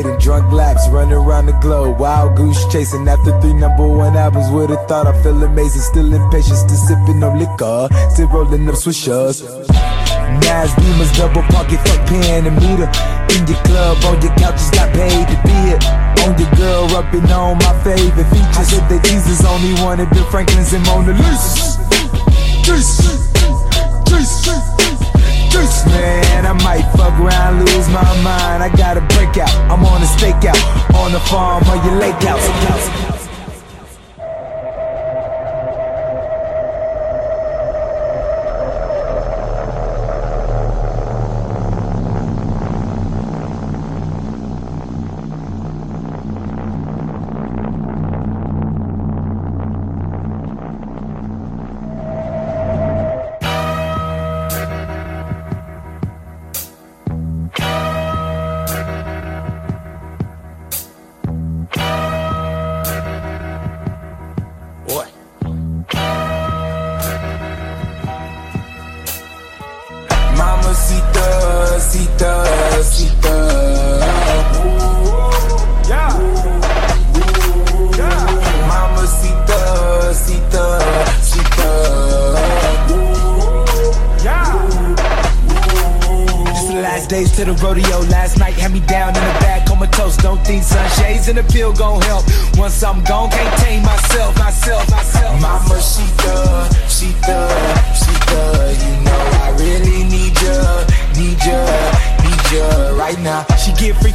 hyperventilating, drunk laps, running around the globe. Wild goose chasing after three number one albums. Would've thought I feel amazing, still impatient, still sipping on liquor, still rolling up swishers. Nas Beamers, double pocket, fuck pen and meter. In your club, on your couch, just got paid to be it. On your girl, rubbing on my favorite features. I Said that is only of the Franklins and Mona Lisas. Juice, juice, juice, man. I might fuck around, lose my mind. I gotta break out. I'm on a stakeout, on the farm, on your lake house.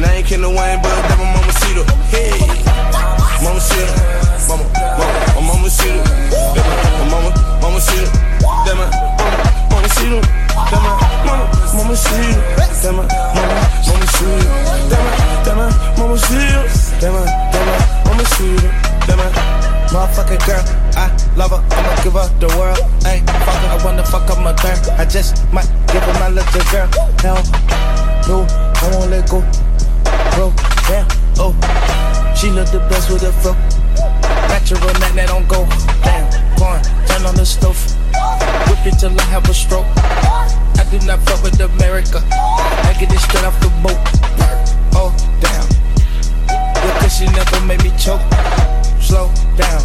And I ain't kidding Wayne, but that my mama see her. Hey, mama see her. Mama, mama, my mama see her. That, don't go. Damn, going, turn on the stove. Whip it till I have a stroke. I do not fuck with America. I get it straight off the boat. Oh, damn. Your pussy never made me choke. Slow down.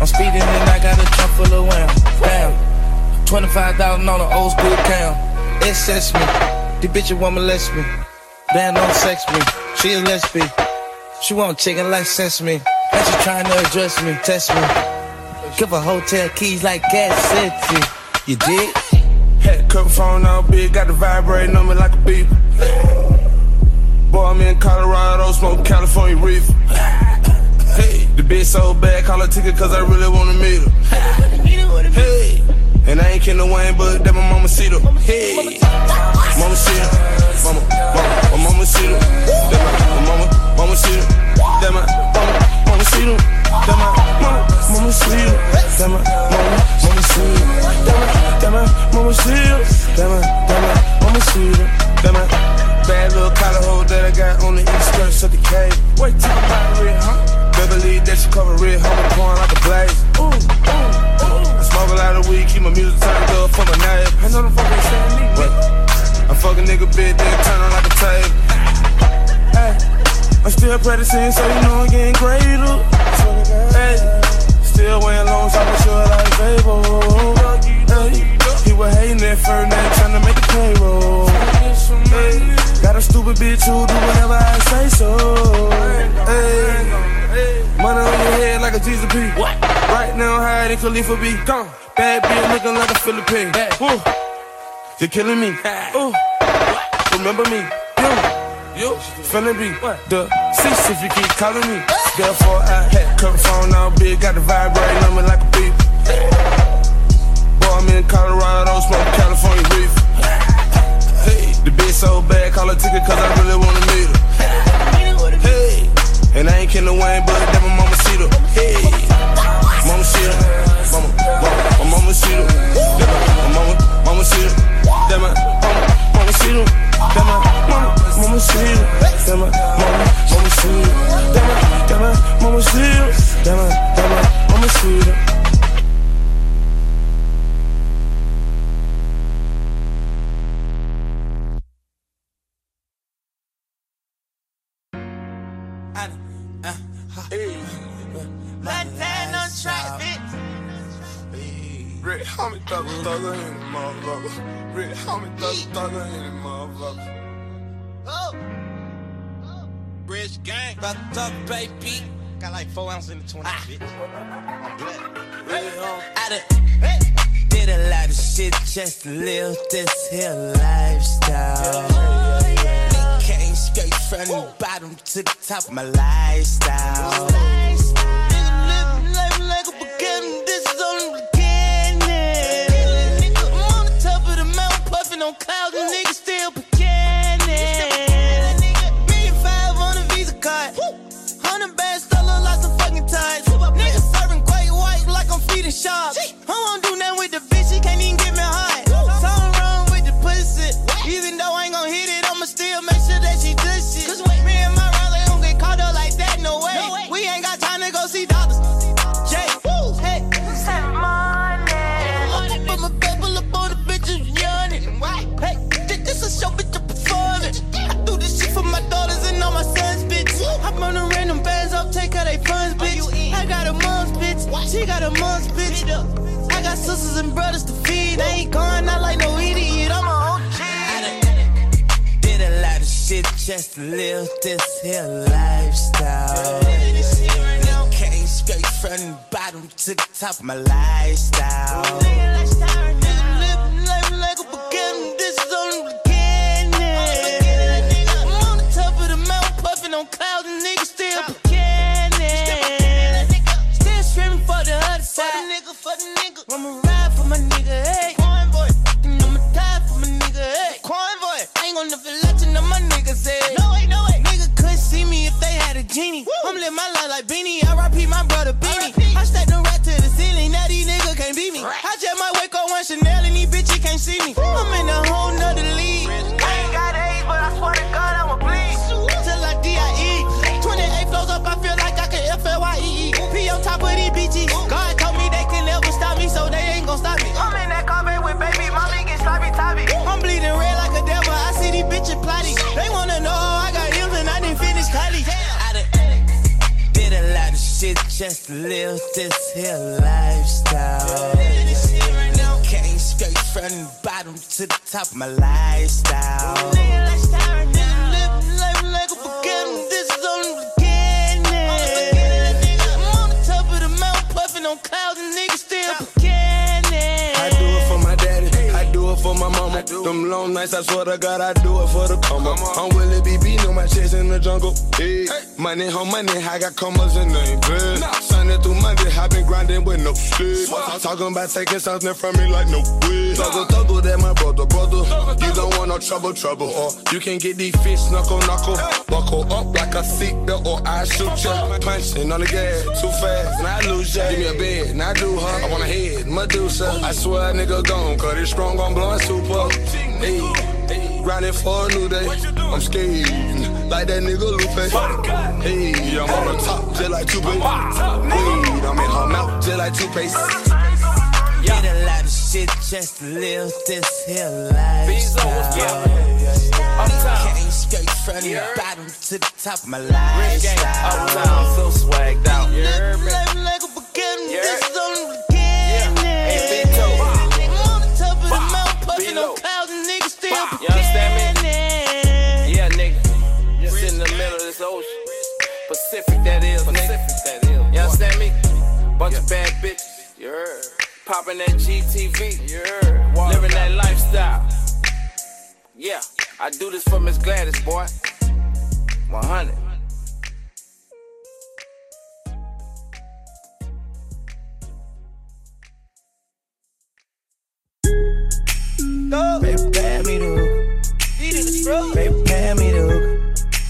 I'm speeding and I got a trunk full of wham. Damn. 25,000 on an old school cam. Access me. The bitch want molest me. Band don't sex me. She a lesbian. She want chicken like sesame. And she trying to address me, test me. Give a hotel keys like gas city. You did? Had cup phone all big, got the vibrating on me like a beep. Boy, I'm in Colorado, smoke California reef. Hey, the bitch so bad, call her ticket cause I really wanna meet her. Hey, and I ain't kidding Wayne, but that my mama see her. Hey, mama see her. Mama, mama, my mama see her. That my, my mama, mama see her. That my, mama, so you know I'm getting greater. Hey. Still wearing long socks, sure like Fable. Hey, he was hating at first, now trying to make the payroll. Hey, got a stupid bitch who do whatever I say so. Hey, money on your head like a Jesus P. What? Right now, than Khalifa B. Gone. Bad bitch looking like a Philippine. Woo. You're killing me. Ooh. Remember me. You feeling me? The six if you keep calling me. Therefore, I had cut phone out, big, got the vibe right, me like a beep. Boy, I'm in Colorado, smoke California beef. Hey, the bitch so bad, call a ticket, cause I really wanna meet her. Hey, and I ain't killing Wayne, but that my mama see her. Hey, mama see her. Mama, mama, my mama see her. mama, my mama, mama see her. That my mama, mama see her it, mama see it. Rich, homie, thugger, thugger in the motherfucker. Rich, homie, thugger, thugger in the motherfucker. Oh. Rich gang. Wrapped up, baby. Got like four ounces in the 20, ah. bitch. I done, hey. did a lot of shit just to live this here lifestyle. Oh, yeah. Came straight from the bottom to the top of my lifestyle. lifestyle. Sisters and brothers to feed. I ain't going out like no idiot. I'm a OG. I done did a lot of shit just to live this here lifestyle. Came straight from the bottom to the top of my lifestyle. Ride nigga, hey. Coin boy. I'ma die for my nigga, hey. Coin. I ain't gonna never let you know my niggas, say. No way, no way. Nigga couldn't see me if they had a genie. Woo. I'm living my life like Beanie. RIP my brother Beanie. I stack the rat to the ceiling. Now these niggas can't beat me. I just might wake up one Chanel and these bitches can't see me. I'm in a whole nother league. I ain't got age, but I swear to God, I'ma bleed. Till I DIE. 28 flows up, I feel like I can F-L-Y-E-E. P on top of these bitches. Just live this here lifestyle. Came straight from the bottom to the top of my lifestyle. My mama. Them long nights, I swear to God, I do it for the up. I'm Willie BB, know my chase in the jungle. Hey. Money, home money, I got commas in the bed. Sunday through Monday, I been grinding with no sleep. Talking about taking something from me like no way. Thuggle, thuggle, that my brother, brother. You don't want no trouble, trouble. Or you can get these fish knuckle, knuckle. Buckle up like a seatbelt or I shoot ya. Punching on the gas, too fast, I lose ya. Give me a bed, and I do her. I want a head, Medusa. I swear a nigga gone, cause it's strong on blowing super. Hey, grinding for a new day. I'm skating like that nigga Lupe. Hey, I'm on the top just like two Hey, I'm in her mouth just like toothpaste. Did a lot of shit just to live this here lifestyle. Came straight from the bottom to the top of my lifestyle. Uptown, so swagged out. Living life like a beginning. This is only the beginning no clouds and niggas still You understand me? Yeah, nigga. Just in the middle of this ocean. Pacific, that is, Pacific, nigga. that is. You understand me? Bunch yeah. of bad bitches. You heard. Popping that GTV. You heard. Living that lifestyle. Yeah, I do this for Miss Gladys, boy. 100. Baby, pay me the hook. Baby, pay me the hook.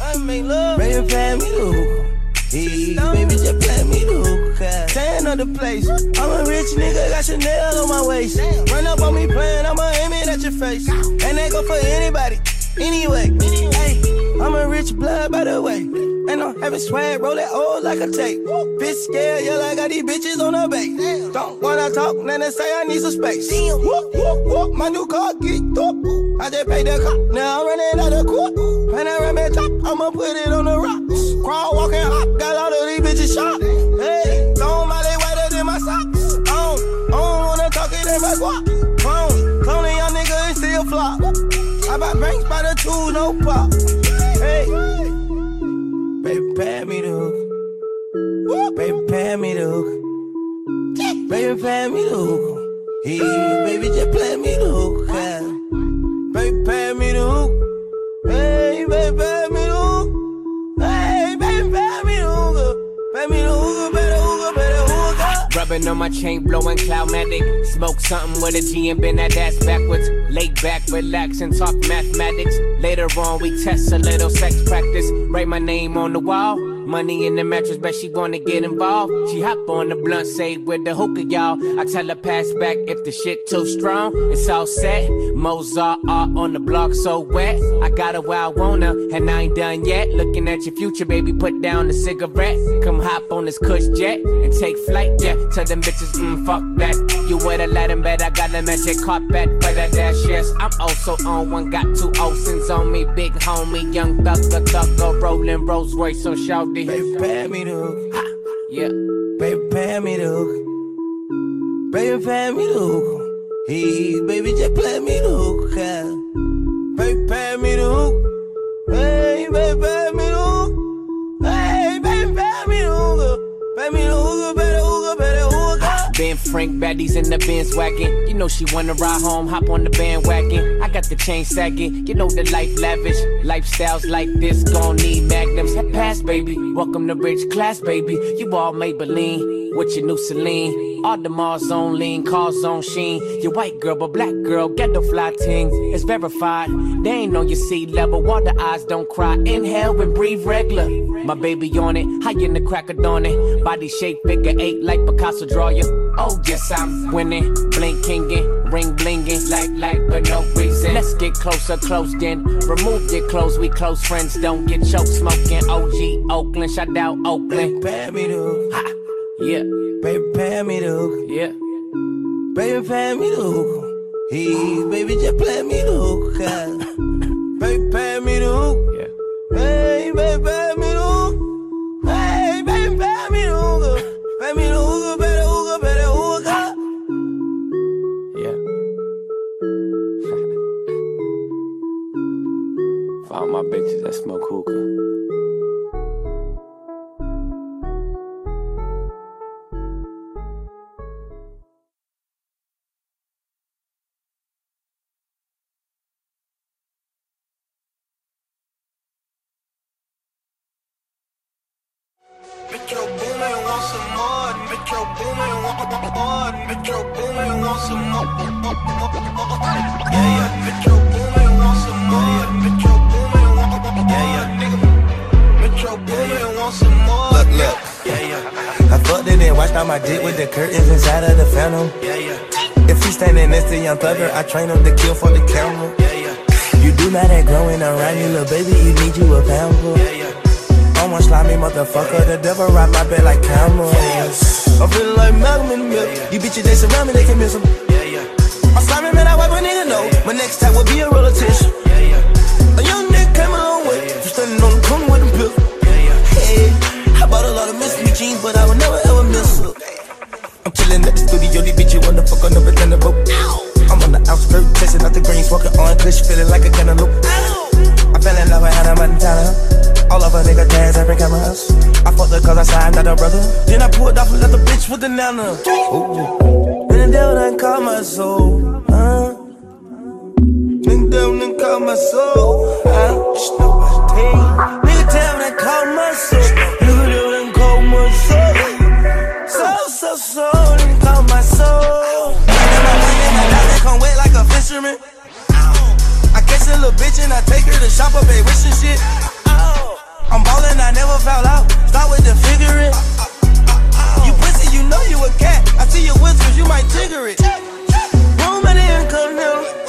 I make love. Baby, pay me the hook. Hey, baby, just play me the hook. Tan of the place. I'm a rich nigga, got Chanel on my waist. Run up on me playing, I'ma aim it at your face. And they go for anybody. Anyway, hey, I'm a rich blood by the way. And I'm having swag, roll it old like a tape. Bitch scared, yeah, I got these bitches on the base. Don't wanna talk, then they say I need some space. Whoop, whoop, whoop, my new car geeked up. I just paid the cop, now I'm running out of court. Panoramic top, I'ma put it on the rocks. Crawl, walk, and hop, got all of these bitches shot. Hey, don't body wetter than my socks. I don't, I don't wanna talk it in my squat. Clone, cloning young nigga, it's still flop. I bought banks by two, no pop. Hey, baby, pay me the hook. Baby, pay me the hook. Baby, pay me the hook. Hey, baby, just play me the hook. Baby, pay me the hook. On my chain, blowing cloudmatic. Smoke something with a G and bend that ass backwards. Lay back, relax, and talk mathematics. Later on, we test a little sex practice. Write my name on the wall. Money in the mattress, but she wanna get involved. She hop on the blunt, say with the hookah, y'all. I tell her pass back if the shit too strong. It's all set. Mozart art on the block, so wet. I got her where I wanna, and I ain't done yet. Looking at your future, baby, put down the cigarette. Come hop on this cush jet and take flight, yeah. Tell them bitches, mm, fuck that. You wear the Latin bed, I got them magic carpet for that dash, yes. I'm also on one, got two Olsen's on me. Big homie, young thug, thugger, thugger, rolling Rolls Royce, so shout Baby, pay me hook. Yeah. Baby, pay me hook. Baby, pay me hook. Hey, baby, just play me. Yeah. Baby, pay me hook. Hey, baby, pay me hook. Hey, baby, pay me hook. Pay me the Ben Frank baddies in the Benz wagon. You know she wanna ride home, hop on the bandwagon. I got the chain sagging, you know the life lavish. Lifestyles like this gon' need magnums. Pass, baby. Welcome to rich class, baby. You all Maybelline with your new Celine. All the Mars on lean, cars on sheen. Your white girl, but black girl, get the fly ting. It's verified. They ain't on your sea level. Water eyes don't cry. Inhale and breathe regular. My baby on it, high in the crack of dawn it. Body shape figure eight like Picasso draw you. Oh yes, I'm winning, blinkingin', ring blingin', like like but no reason. Let's get closer, close then. Remove your clothes, we close friends. Don't get choked smoking. OG Oakland, shout out Oakland. Pay me the. Ha, yeah, Baby, pay me the hook. yeah. Baby, pay me the hook. Hey, baby, just play me the hook. Yeah. baby, pay me the hook. Yeah. Hey, baby, pay me the hook. Hey, baby, pay me the hook. Pay me the hook, better hook, better hook. Yeah. For all my bitches that smoke hookah. Curtains inside of the phantom. Yeah, yeah. If he standing next to young thugger, I train him to kill for the camera. Yeah, yeah. You do not that growing around you, little baby, you need you a pamper. Yeah, yeah. I'm one slimy motherfucker, the devil ride my bed like cameras. I'm feeling like Malcolm in the milk. You bitches, they surround me, they can miss 'em. Yeah, yeah. I'm slimy, man, I wipe a nigga know. My next time will be a relative. Yeah, yeah. A young nigga came a long way. From standing on the corner with them pills. Yeah, yeah. Hey, I bought a lot of mystery jeans, but I would at the studio, these bitches wanna fuck on the pretender boat. I'm on the outskirts, chasing out the greens, walking on kush, feeling like a cantaloupe. I fell in love with Hannah Montana. All of her nigga tags, every cameras. I fucked her cause I signed out her brother. Then I pulled off and left the bitch with the nana. Ooh. And devil done caught my soul. Huh? Nigga devil done caught my soul. Huh? Nigga devil done caught my soul. Nigga devil done caught my soul. So, so, so, fisherman. I catch a little bitch and I take her to shop up at Wish and shit. I'm ballin', I never foul out. Start with the figuring. You pussy, you know you a cat. I see your whiskers, you might trigger it. Room at the income now.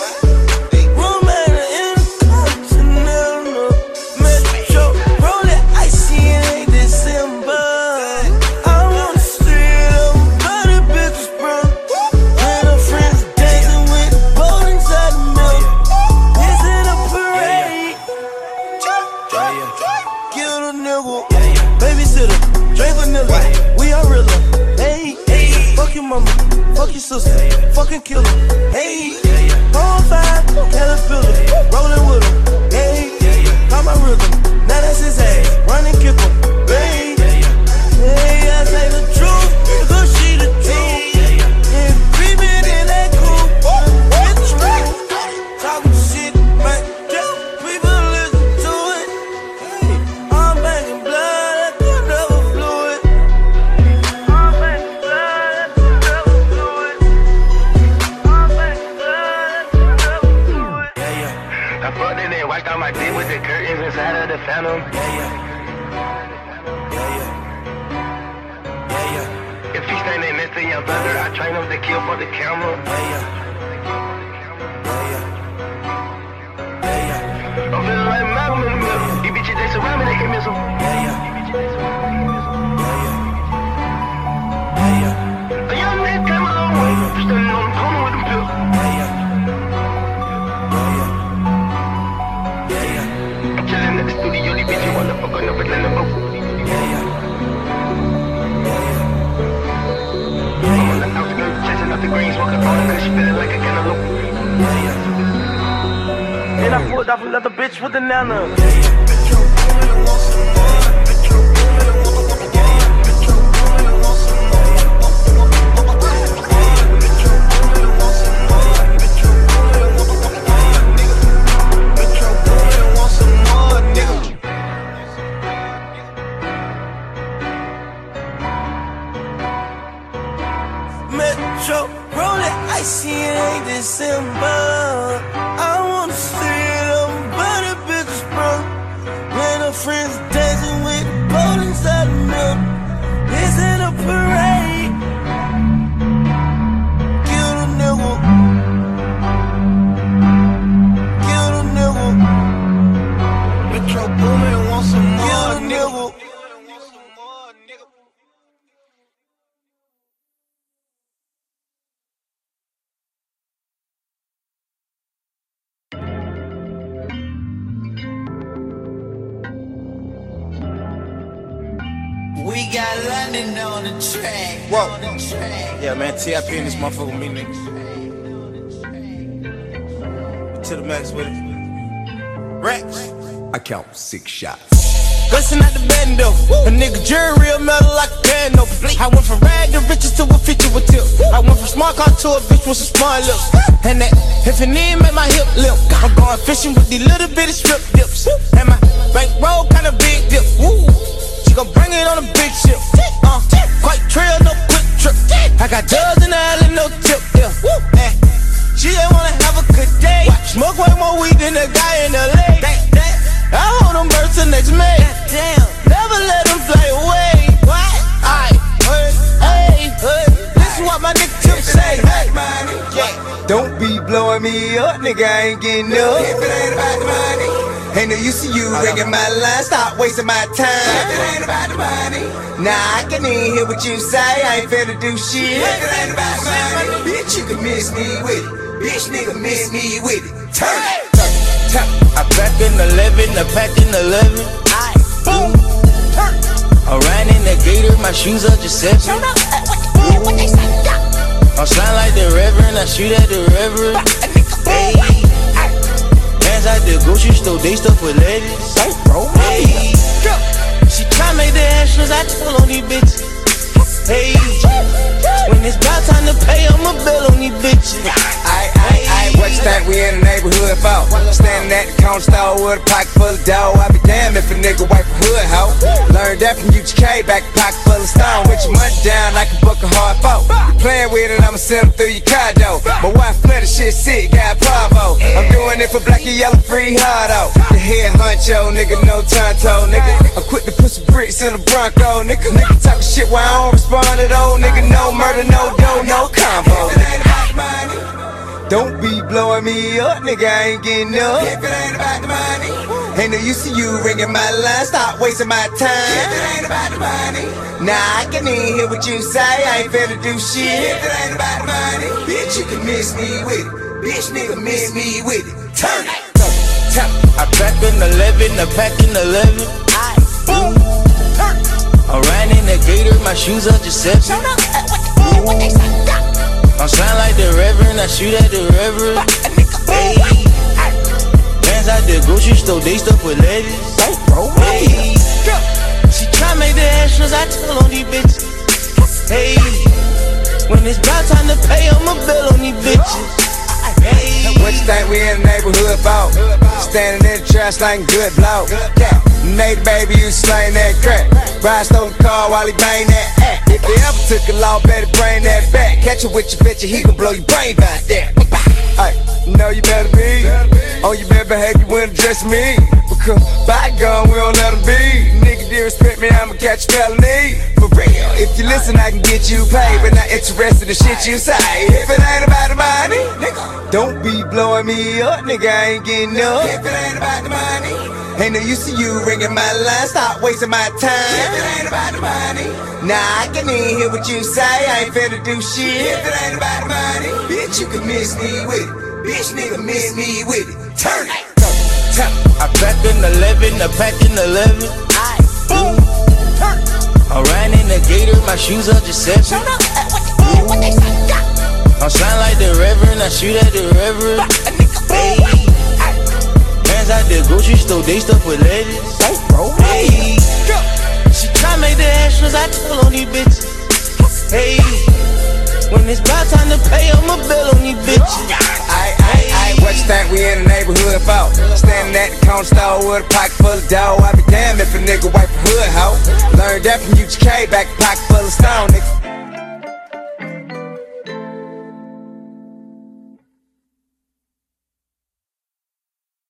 The studio, these bitches wanna fuck on. Yeah, yeah. I'm the outskirts, chasing a. Yeah, yeah. And I pulled off another bitch with the nana. Metro TIP in this motherfucker with me, nigga. To the max with it. Rex. I count six shots. Bustin' out the bando. A nigga jury real metal like a piano. I went from rag to riches to a feature with tip. I went from smart car to a bitch with some smart lips. And that if it need make my hip limp. I'm going fishing with these little bitty strip dips. And my bankroll kinda big dip. Woo. She gon' bring it on a big ship. Uh, quite trail, trip. I got dubs in the alley, no tip. Yeah. Eh. She just wanna have a good day. Smoke way more weed than the guy in the lake. I hold them birds till next May. Damn. Never let them fly away. What? Aight. Hey, hey, hey. This is what my nigga Tip say. Hey, yeah. Don't be blowing me up, nigga. I ain't getting up. If it ain't about the money. Ain't no use to you ringing my line. Stop wasting my time. If it ain't about the money. Nah, I can even hear what you say. I ain't finna do shit. If it ain't about the money. Bitch, you can miss me with it. Bitch, nigga, miss me with it. Turn it. Turn it. I pack in 11, I pack in 11. Boom. I ran in the gator, my shoes are just. I'm slime like the reverend, I shoot at the reverend. Hey. Hands out the grocery store, they stuff with ladies. Hey. She try make the extras, I pull on these bitches. Hey. When it's about time to pay, I'ma bill on these bitches. Aye, aye, aye, what you think we in neighborhood for? Standing at the counter store with a pocket full of dough. I be damned if a nigga wipe a hood hoe. Learned that from UGK, back a pocket full of stone. With your money down like a book of hard folk. You playing with it, I'ma send them through your condo. My wife flooded shit sick, got Bravo. I'm doing it for black and yellow, free hard out. The head honcho, nigga, no tonto, nigga. I'm quick to put some bricks in the Bronco, nigga. Nigga shit while I don't respond at all, nigga. No murder, no dough, no combo. Don't be blowing me up, nigga. I ain't getting up. If it ain't about the money, ain't no use to you ringing my line. Stop wasting my time. If it ain't about the money, nah, I can even hear what you say. I ain't finna do shit. If it ain't about the money, bitch, you can miss me with it. Bitch, nigga, miss me with it. Turn it. Turn it. I pack in 11, I pack in 11. Boom. Turn. I'm riding in the gator, my shoes are deception. I'm shine like the Reverend, I shoot at the Reverend. Hey. Bands out the grocery store, they stuff with ladies. Hey. She try make the extras, I tell on these bitches. Hey. When it's about time to pay, I'ma bill on these bitches. What you think we in the neighborhood about? Standing in the trash like good blow. Yeah. Nate baby, you slang that crack. Ride stole the car while he bang that act. If he ever took a law, better bring that back. Catch it with your bitch, he gon' blow your brain back there. Hey, know you better be oh, on your bad behavior when address me. Because bygone, we don't let them be. Nigga, disrespect me, I'ma catch felony. For real, if you listen, I can get you paid, but not interested in shit you say. If it ain't about the money, nigga, don't be blowing me up, nigga. I ain't getting up. If it ain't about the money, ain't no use to you ringing my line. Stop wasting my time. If it ain't about the money, nah, I can even hear what you say. I ain't finna do shit. If it ain't about the money, bitch, you can miss me with it. Bitch, nigga, miss me with it. Turn it. It. I packed an 11, I packed an 11. Boom. Turn it. I'm riding in the gator, my shoes are deception. I'm shine like the Reverend, I shoot at the Reverend. Hey. Hands out the grocery store, they stuff with ladies. Hey. She try make the extras, I tell on these bitches. Hey. When it's about time to pay, I'ma bill on these bitches. What you think we in the neighborhood about? Standing at the corner store with a pocket full of dough. I be damned if a nigga wipe a hood hoe. Learned that from UGK, back pocket full of stone, nigga.